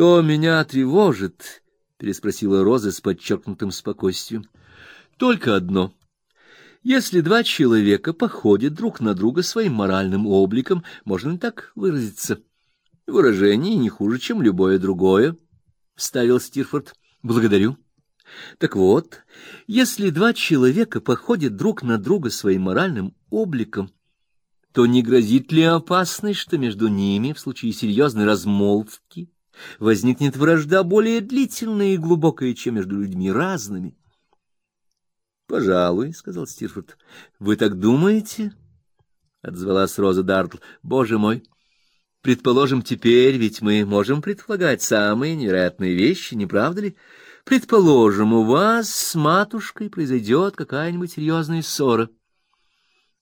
Что меня тревожит? переспросила Роза с подчеркнутым спокойствием. Только одно. Если два человека походят друг на друга своим моральным обликом, можно так выразиться? Выражение не хуже, чем любое другое, вставил Стирфорд. Благодарю. Так вот, если два человека походят друг на друга своим моральным обликом, то не грозит ли опасность, что между ними в случае серьезной размолвки возникнет вражда более длительная и глубокая, чем между людьми разными? Пожалуй, сказал Стирфорд. Вы так думаете? отзвалась Роза Дартл. Боже мой, предположим теперь, ведь мы можем предполагать самые невероятные вещи, не правда ли? Предположим, у вас с матушкой произойдет какая-нибудь серьезная ссора.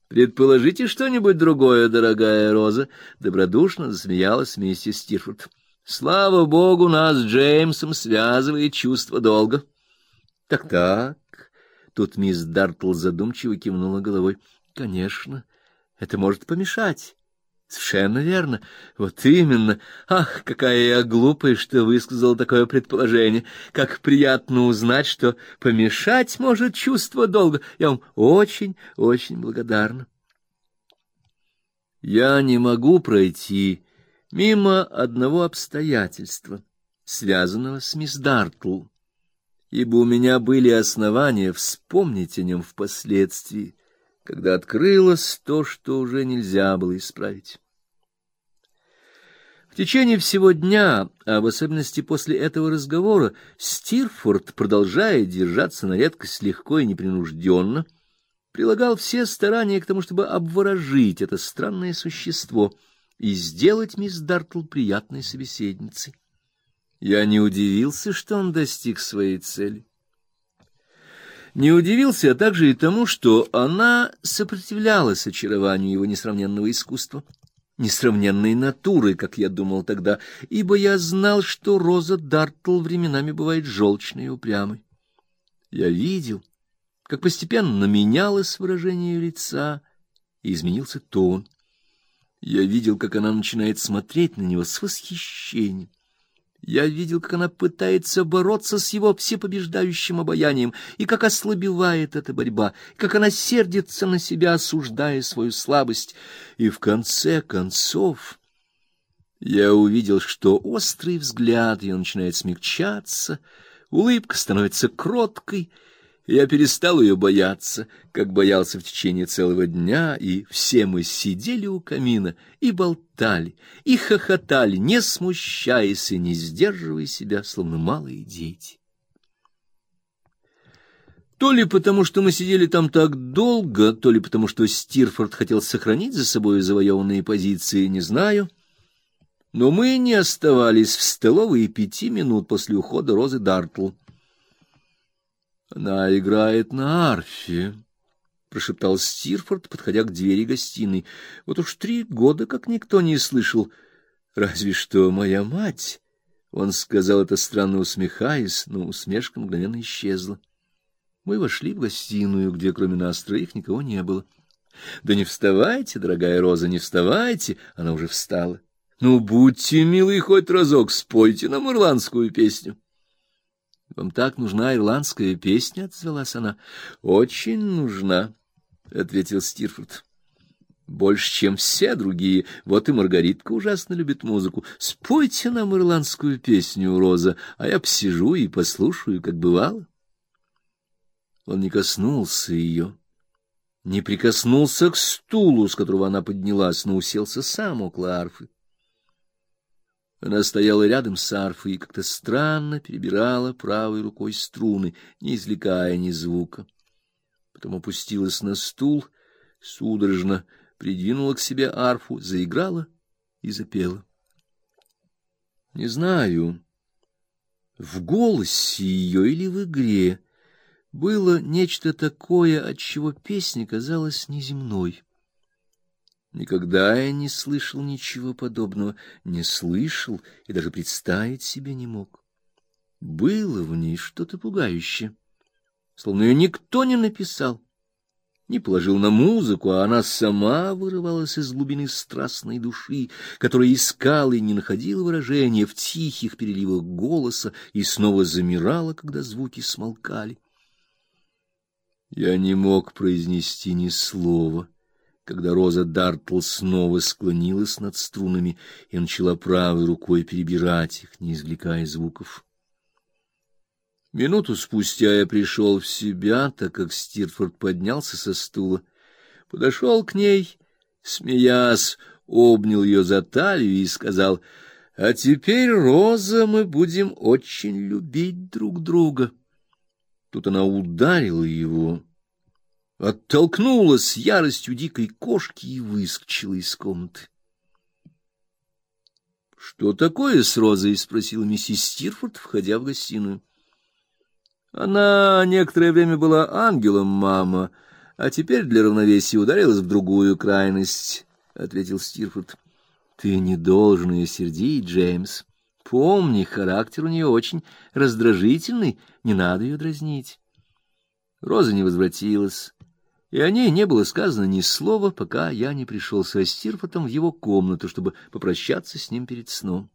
Предположите что-нибудь другое, дорогая Роза, добродушно засмеялась миссис Стирфорд. Слава богу, нас с Джеймсом связывает чувство долга. Так-так. Тут мисс Дартл задумчиво кивнула головой. Конечно, это может помешать. Совершенно верно. Вот именно. Ах, какая я глупая, что высказала такое предположение. Как приятно узнать, что помешать может чувство долга. Я вам очень, очень благодарна. Я не могу пройти мимо одного обстоятельства, связанного с мисс Дартл ибо у меня были основания вспомнить о нем впоследствии, когда открылось то, что уже нельзя было исправить. В течение всего дня, а в особенности после этого разговора, Стирфорд, продолжая держаться на редкость легко и непринужденно, прилагал все старания к тому, чтобы обворожить это странное существо и сделать мисс Дартл приятной собеседницей. Я не удивился, что он достиг своей цели. Не удивился, а также и тому, что она сопротивлялась очарованию его несравненного искусства, несравненной натуры, как я думал тогда, ибо я знал, что Роза Дартл временами бывает желчной и упрямой. Я видел, как постепенно менялось выражение лица и изменился тон. Я видел, как она начинает смотреть на него с восхищением. Я видел, как она пытается бороться с его всепобеждающим обаянием, и как ослабевает эта борьба, как она сердится на себя, осуждая свою слабость. И в конце концов я увидел, что острый взгляд ее начинает смягчаться, улыбка становится кроткой, я перестал ее бояться, как боялся в течение целого дня, и все мы сидели у камина и болтали, и хохотали, не смущаясь и не сдерживая себя, словно малые дети. То ли потому, что мы сидели там так долго, то ли потому, что Стирфорд хотел сохранить за собой завоеванные позиции, не знаю. Но мы не оставались в столовой и пяти минут после ухода Розы Дартл. Она играет на арфе, прошептал Стирфорд, подходя к двери гостиной. Вот уж три года как никто не слышал, разве что моя мать. Он сказал это странно усмехаясь, но усмешка мгновенно исчезла. Мы вошли в гостиную, где кроме нас троих никого не было. Да не вставайте, дорогая Роза, не вставайте, она уже встала. Ну будьте милы хоть разок, спойте нам ирландскую песню. Вам так нужна ирландская песня, отзвалась она. Очень нужна, ответил Стирфорд. Больше, чем все другие. Вот и Маргаритка ужасно любит музыку. Спойте нам ирландскую песню, Роза, а я посижу и послушаю, как бывало. Он не коснулся ее, не прикоснулся к стулу, с которого она поднялась, но уселся сам около арфы. Она стояла рядом с арфой и как-то странно перебирала правой рукой струны, не извлекая ни звука. Потом опустилась на стул, судорожно придвинула к себе арфу, заиграла и запела. Не знаю, в голосе ее или в игре было нечто такое, от чего песня казалась неземной. Никогда я не слышал ничего подобного, не слышал и даже представить себе не мог. Было в ней что-то пугающее, словно ее никто не написал, не положил на музыку, а она сама вырывалась из глубины страстной души, которая искала и не находила выражения в тихих переливах голоса и снова замирала, когда звуки смолкали. Я не мог произнести ни слова, когда Роза Дартл снова склонилась над струнами и начала правой рукой перебирать их, не извлекая звуков. Минуту спустя я пришел в себя, так как Стирфорд поднялся со стула, подошел к ней, смеясь, обнял ее за талию и сказал: "А теперь, Роза, мы будем очень любить друг друга". Тут она ударила его, оттолкнула с яростью дикой кошки и выскочила из комнаты. Что такое с Розой, спросила миссис Стирфорд, входя в гостиную. Она некоторое время была ангелом, мама, а теперь для равновесия ударилась в другую крайность, ответил Стирфорд. Ты не должен ее сердить, Джеймс. Помни, характер у нее очень раздражительный, не надо ее дразнить. Роза не возвратилась, и о ней не было сказано ни слова, пока я не пришел со Стирфотом в его комнату, чтобы попрощаться с ним перед сном.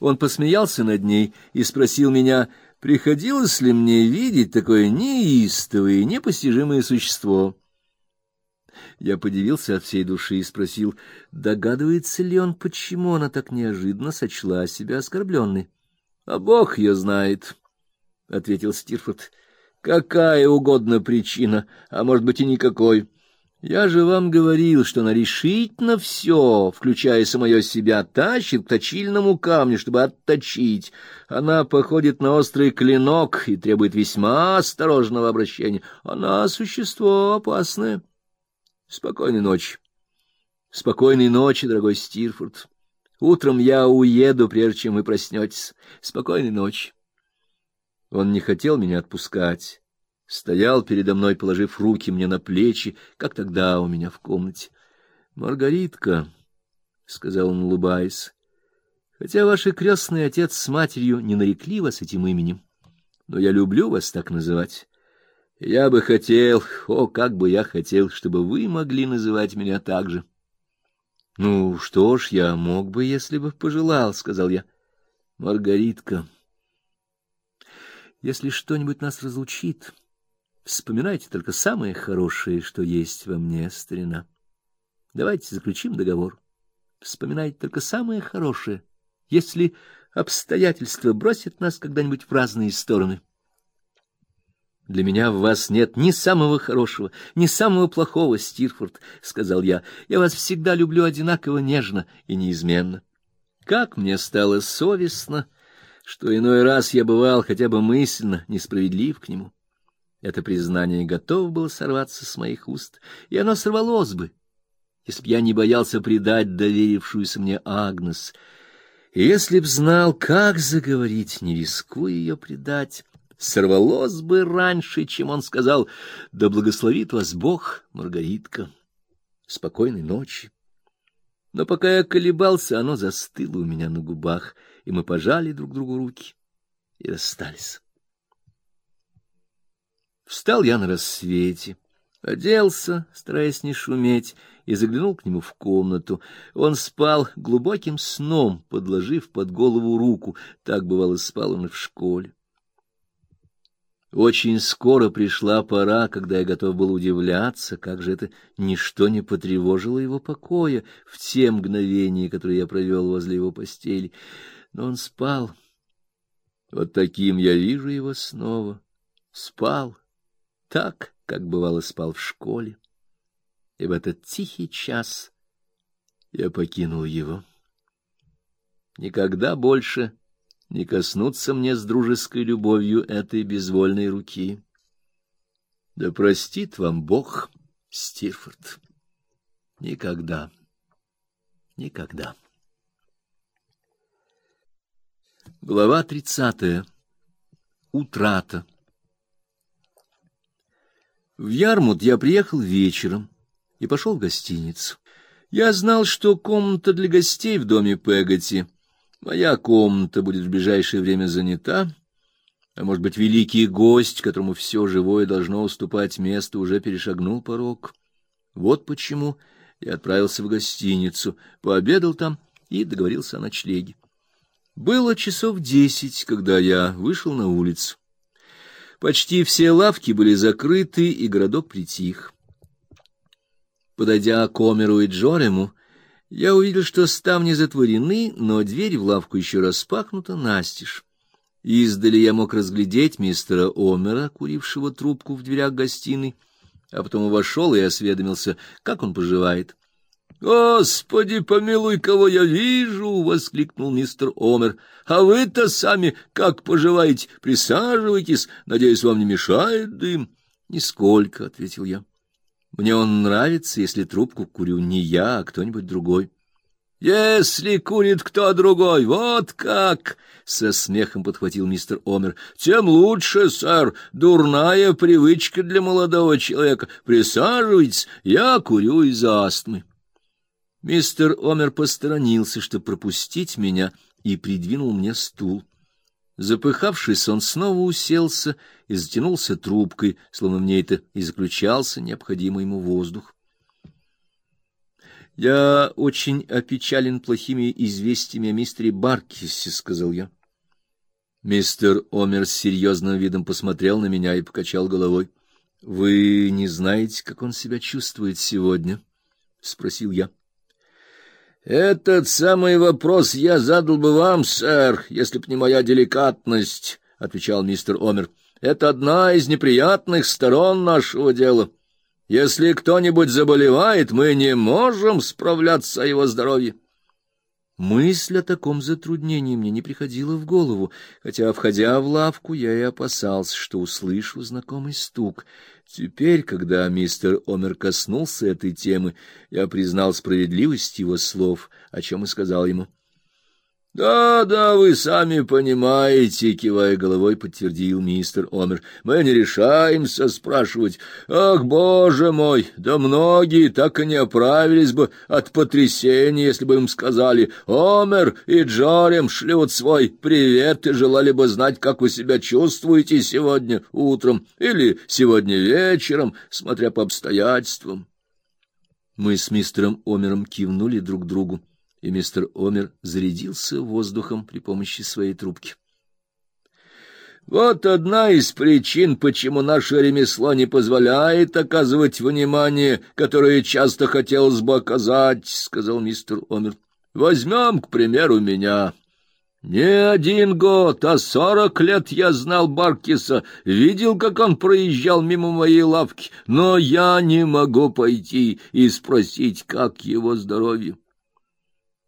Он посмеялся над ней и спросил меня, Приходилось ли мне видеть такое неистовое и непостижимое существо? Я подивился от всей души и спросил, догадывается ли он, почему она так неожиданно сочла себя оскорбленной. — А Бог ее знает, — ответил Стирфорд. — Какая угодно причина, а может быть и никакой. Я же вам говорил, что она решительно все, включая самое себя, тащит к точильному камню, чтобы отточить. Она походит на острый клинок и требует весьма осторожного обращения. Она существо опасное. Спокойной ночи. Спокойной ночи, дорогой Стирфорд. Утром я уеду, прежде чем вы проснетесь. Спокойной ночи. Он не хотел меня отпускать стоял передо мной, положив руки мне на плечи, как тогда у меня в комнате. Маргаритка, сказал он, улыбаясь. Хотя ваши крестный отец с матерью не нарекли вас этим именем, но я люблю вас так называть. Я бы хотел, о, как бы я хотел, чтобы вы могли называть меня так же. Ну, что ж, я мог бы, если бы пожелал, сказал я. Маргаритка, если что-нибудь нас разлучит, Вспоминайте только самое хорошее, что есть во мне, старина. Давайте заключим договор. Вспоминайте только самое хорошее, если обстоятельства бросят нас когда-нибудь в разные стороны. Для меня в вас нет ни самого хорошего, ни самого плохого, Стирфорд, сказал я. Я вас всегда люблю одинаково нежно и неизменно. Как мне стало совестно, что иной раз я бывал хотя бы мысленно несправедлив к нему. Это признание готово было сорваться с моих уст, и оно сорвалось бы, если б я не боялся предать доверившуюся мне Агнес. И если б знал, как заговорить, не рискуя ее предать, сорвалось бы раньше, чем он сказал: "Да благословит вас Бог, Маргаритка. Спокойной ночи". Но пока я колебался, оно застыло у меня на губах, и мы пожали друг другу руки и расстались. Встал я на рассвете, оделся, стараясь не шуметь, и заглянул к нему в комнату. Он спал глубоким сном, подложив под голову руку, так бывало спал он и в школе. Очень скоро пришла пора, когда я готов был удивляться, как же это ничто не потревожило его покоя в те мгновения, которые я провел возле его постели. Но он спал. Вот таким я вижу его снова. Спал так, как бывало спал в школе. И в этот тихий час я покинул его. Никогда больше не коснуться мне с дружеской любовью этой безвольной руки. Да простит вам Бог, Стирфорд. Никогда. Никогда. Глава тридцатая. Утрата. В Ярмут я приехал вечером и пошел в гостиницу. Я знал, что комната для гостей в доме Пегати, моя комната будет в ближайшее время занята, А может быть, великий гость, которому все живое должно уступать место, уже перешагнул порог. Вот почему я отправился в гостиницу, пообедал там и договорился о ночлеге. Было часов десять, когда я вышел на улицу. Почти все лавки были закрыты, и городок притих. Подойдя к Омеру и Джорему, я увидел, что ставни затворены, но дверь в лавку еще распахнута настежь. Издали я мог разглядеть мистера Омера, курившего трубку в дверях гостиной, а потом вошел и осведомился, как он поживает. «Господи, помилуй, кого я вижу!» — воскликнул мистер Омер. «А вы-то сами как поживаете? Присаживайтесь, надеюсь, вам не мешает дым?» «Нисколько», — ответил я. «Мне он нравится, если трубку курю не я, а кто-нибудь другой». Если курит кто другой, вот как, со смехом подхватил мистер Омер. Тем лучше, сэр, дурная привычка для молодого человека. Присаживайтесь, я курю из астмы. Мистер Омер посторонился, чтобы пропустить меня, и придвинул мне стул. Запыхавшись, он снова уселся и затянулся трубкой, словно мне это и заключался необходимый ему воздух. Я очень опечален плохими известиями о мистере Баркисе, сказал я. Мистер Омер с серьезным видом посмотрел на меня и покачал головой. Вы не знаете, как он себя чувствует сегодня? спросил я. Этот самый вопрос я задал бы вам, сэр, если б не моя деликатность, отвечал мистер Омер. Это одна из неприятных сторон нашего дела. Если кто-нибудь заболевает, мы не можем справляться о его здоровье. Мысль о таком затруднении мне не приходила в голову, хотя, входя в лавку, я и опасался, что услышу знакомый стук. Теперь, когда мистер Омер коснулся этой темы, я признал справедливость его слов, о чем и сказал ему. — Да, да, вы сами понимаете, — кивая головой, подтвердил мистер Омер. — Мы не решаемся спрашивать. Ах, боже мой, да многие так и не оправились бы от потрясения, если бы им сказали. Омер и Джорем шлют свой привет и желали бы знать, как вы себя чувствуете сегодня утром или сегодня вечером, смотря по обстоятельствам. Мы с мистером Омером кивнули друг другу и мистер Омер зарядился воздухом при помощи своей трубки. Вот одна из причин, почему наше ремесло не позволяет оказывать внимание, которое часто хотелось бы оказать, сказал мистер Омер. Возьмем, к примеру, меня. Не один год, а сорок лет я знал Баркиса, видел, как он проезжал мимо моей лавки, но я не могу пойти и спросить, как его здоровье.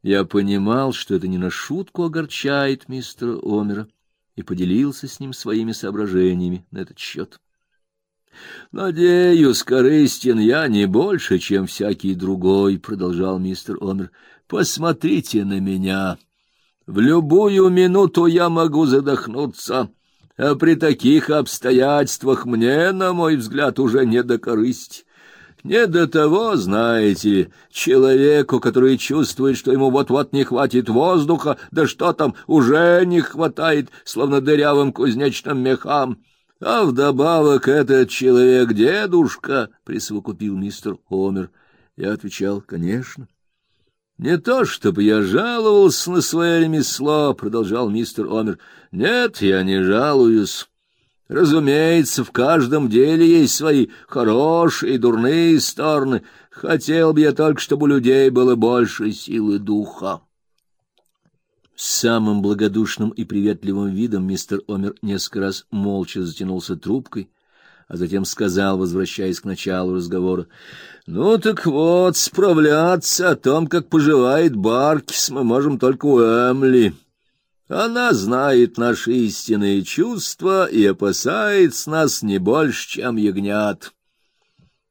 Я понимал, что это не на шутку огорчает мистера Омера, и поделился с ним своими соображениями на этот счет. Надеюсь, корыстен я не больше, чем всякий другой, продолжал мистер Омер. Посмотрите на меня. В любую минуту я могу задохнуться, а при таких обстоятельствах мне, на мой взгляд, уже не до корысти. Не до того, знаете, человеку, который чувствует, что ему вот-вот не хватит воздуха, да что там, уже не хватает, словно дырявым кузнечным мехам. А вдобавок этот человек дедушка, присовокупил мистер Омер. Я отвечал: "Конечно". Не то, чтобы я жаловался на свое ремесло, продолжал мистер Омер. Нет, я не жалуюсь. Разумеется, в каждом деле есть свои хорошие и дурные стороны. Хотел бы я только, чтобы у людей было больше силы духа. С самым благодушным и приветливым видом мистер Омер несколько раз молча затянулся трубкой, а затем сказал, возвращаясь к началу разговора: "Ну так вот, справляться о том, как поживает Баркис, мы можем только у Эмли. Она знает наши истинные чувства и опасается нас не больше, чем ягнят.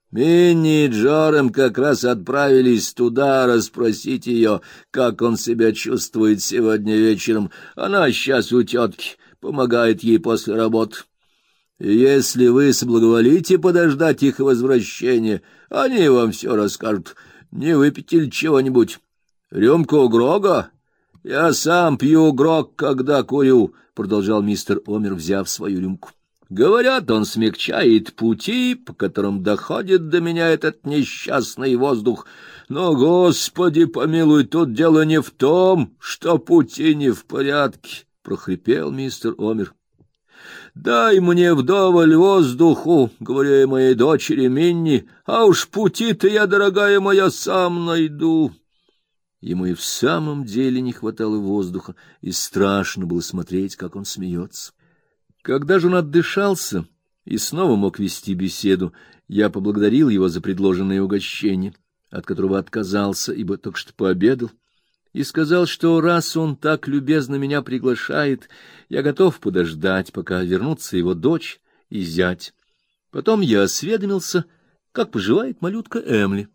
Минни и Джорем как раз отправились туда расспросить ее, как он себя чувствует сегодня вечером. Она сейчас у тетки, помогает ей после работы. Если вы соблаговолите подождать их возвращения, они вам все расскажут. Не выпить ли чего-нибудь? Рюмку Грога? Я сам пью грок, когда курю, — продолжал мистер Омер, взяв свою рюмку. Говорят, он смягчает пути, по которым доходит до меня этот несчастный воздух. Но, Господи, помилуй, тут дело не в том, что пути не в порядке, — прохрипел мистер Омер. Дай мне вдоволь воздуху, говорю я моей дочери Минни, а уж пути-то я, дорогая моя, сам найду. Ему и в самом деле не хватало воздуха, и страшно было смотреть, как он смеется. Когда же он отдышался и снова мог вести беседу, я поблагодарил его за предложенное угощение, от которого отказался, ибо только что пообедал, и сказал, что раз он так любезно меня приглашает, я готов подождать, пока вернутся его дочь и зять. Потом я осведомился, как поживает малютка Эмли.